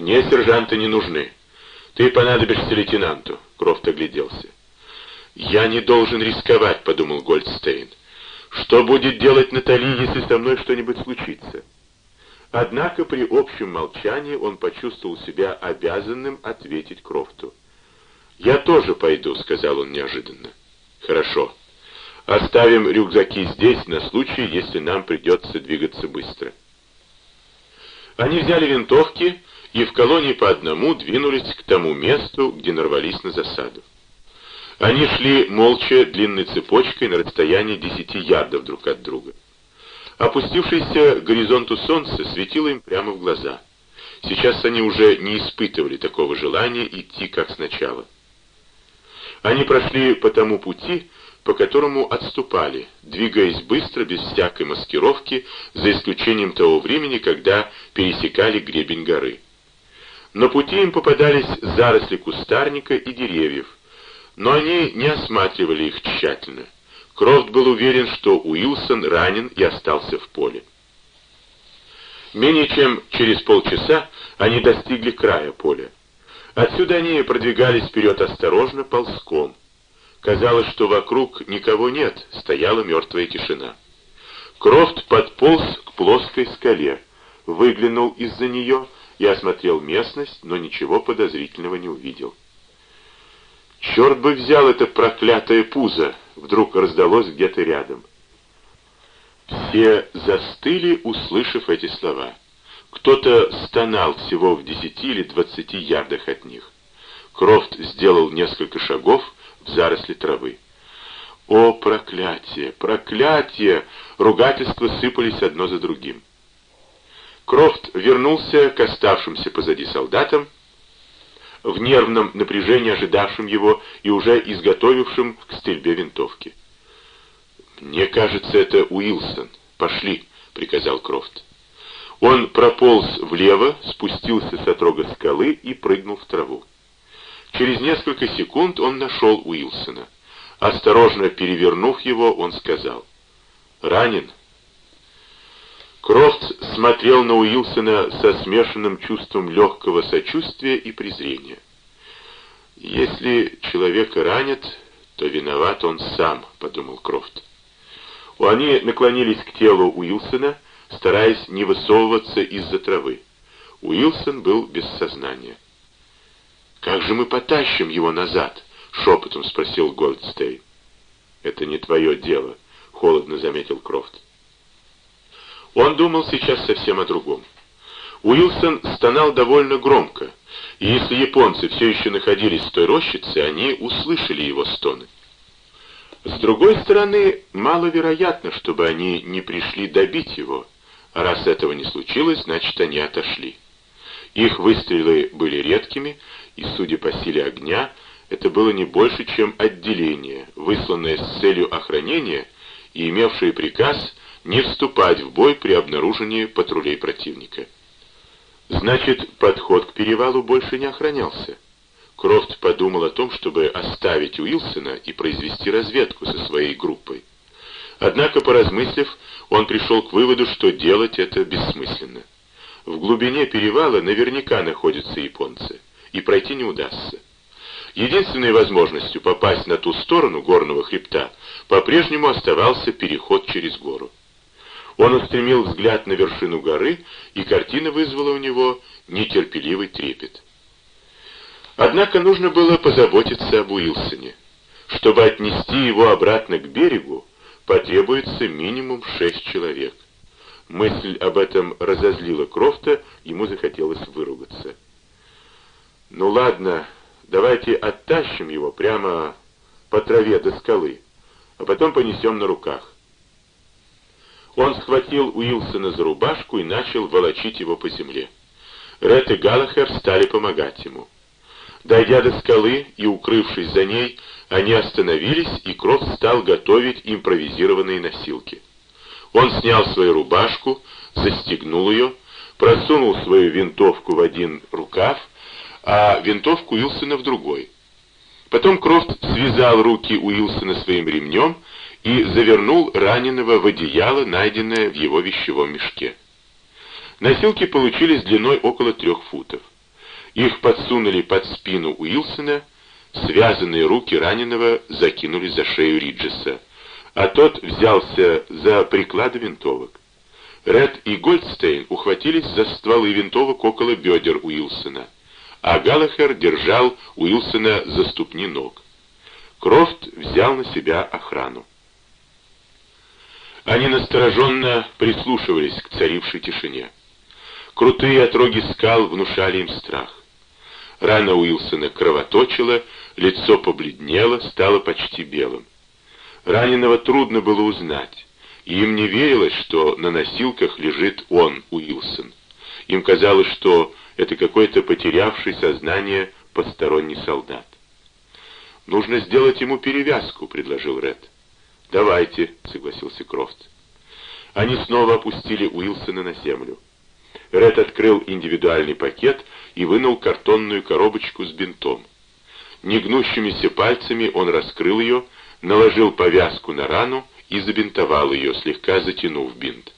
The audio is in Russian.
«Мне сержанты не нужны. Ты понадобишься лейтенанту», — Крофт огляделся. «Я не должен рисковать», — подумал Гольдстейн. «Что будет делать Натали, если со мной что-нибудь случится?» Однако при общем молчании он почувствовал себя обязанным ответить Крофту. «Я тоже пойду», — сказал он неожиданно. «Хорошо. Оставим рюкзаки здесь на случай, если нам придется двигаться быстро». Они взяли винтовки и в колонии по одному двинулись к тому месту, где нарвались на засаду. Они шли молча длинной цепочкой на расстоянии десяти ярдов друг от друга. Опустившееся к горизонту солнце светило им прямо в глаза. Сейчас они уже не испытывали такого желания идти, как сначала. Они прошли по тому пути, по которому отступали, двигаясь быстро, без всякой маскировки, за исключением того времени, когда пересекали гребень горы. На пути им попадались заросли кустарника и деревьев, но они не осматривали их тщательно. Крофт был уверен, что Уилсон ранен и остался в поле. Менее чем через полчаса они достигли края поля. Отсюда они продвигались вперед осторожно, ползком. Казалось, что вокруг никого нет, стояла мертвая тишина. Крофт подполз к плоской скале, выглянул из-за нее и осмотрел местность, но ничего подозрительного не увидел. «Черт бы взял это проклятое пузо!» — вдруг раздалось где-то рядом. Все застыли, услышав эти слова. Кто-то стонал всего в десяти или двадцати ярдах от них. Крофт сделал несколько шагов в заросли травы. «О, проклятие! Проклятие!» Ругательства сыпались одно за другим. Крофт вернулся к оставшимся позади солдатам, в нервном напряжении ожидавшим его и уже изготовившим к стрельбе винтовки. «Мне кажется, это Уилсон. Пошли», — приказал Крофт. Он прополз влево, спустился с отрога скалы и прыгнул в траву. Через несколько секунд он нашел Уилсона. Осторожно перевернув его, он сказал, «Ранен?» Крофт смотрел на Уилсона со смешанным чувством легкого сочувствия и презрения. «Если человека ранят, то виноват он сам», — подумал Крофт. Они наклонились к телу Уилсона, стараясь не высовываться из-за травы. Уилсон был без сознания. «Как же мы потащим его назад?» — шепотом спросил Голдстейн. «Это не твое дело», — холодно заметил Крофт. Он думал сейчас совсем о другом. Уилсон стонал довольно громко, и если японцы все еще находились в той рощице, они услышали его стоны. С другой стороны, маловероятно, чтобы они не пришли добить его, раз этого не случилось, значит, они отошли. Их выстрелы были редкими, и, судя по силе огня, это было не больше, чем отделение, высланное с целью охранения и имевшее приказ не вступать в бой при обнаружении патрулей противника. Значит, подход к перевалу больше не охранялся. Крофт подумал о том, чтобы оставить Уилсона и произвести разведку со своей группой. Однако, поразмыслив, он пришел к выводу, что делать это бессмысленно. В глубине перевала наверняка находятся японцы, и пройти не удастся. Единственной возможностью попасть на ту сторону горного хребта по-прежнему оставался переход через гору. Он устремил взгляд на вершину горы, и картина вызвала у него нетерпеливый трепет. Однако нужно было позаботиться об Уилсоне. Чтобы отнести его обратно к берегу, потребуется минимум шесть человек. Мысль об этом разозлила Крофта, ему захотелось выругаться. «Ну ладно, давайте оттащим его прямо по траве до скалы, а потом понесем на руках. Он схватил Уилсона за рубашку и начал волочить его по земле. Ред и Галлахер стали помогать ему. Дойдя до скалы и укрывшись за ней, они остановились, и Крофт стал готовить импровизированные носилки. Он снял свою рубашку, застегнул ее, просунул свою винтовку в один рукав, а винтовку Уилсона в другой. Потом Крофт связал руки Уилсона своим ремнем и завернул раненого в одеяло, найденное в его вещевом мешке. Носилки получились длиной около трех футов. Их подсунули под спину Уилсона, связанные руки раненого закинули за шею Риджеса, а тот взялся за приклады винтовок. Ред и Гольдстейн ухватились за стволы винтовок около бедер Уилсона, а Галлахер держал Уилсона за ступни ног. Крофт взял на себя охрану. Они настороженно прислушивались к царившей тишине. Крутые отроги скал внушали им страх. Рана Уилсона кровоточила, лицо побледнело, стало почти белым. Раненого трудно было узнать. Им не верилось, что на носилках лежит он, Уилсон. Им казалось, что это какой-то потерявший сознание посторонний солдат. «Нужно сделать ему перевязку», — предложил Ред. «Давайте», — согласился Крофт. Они снова опустили Уилсона на землю. Ред открыл индивидуальный пакет и вынул картонную коробочку с бинтом. Негнущимися пальцами он раскрыл ее, наложил повязку на рану и забинтовал ее, слегка затянув бинт.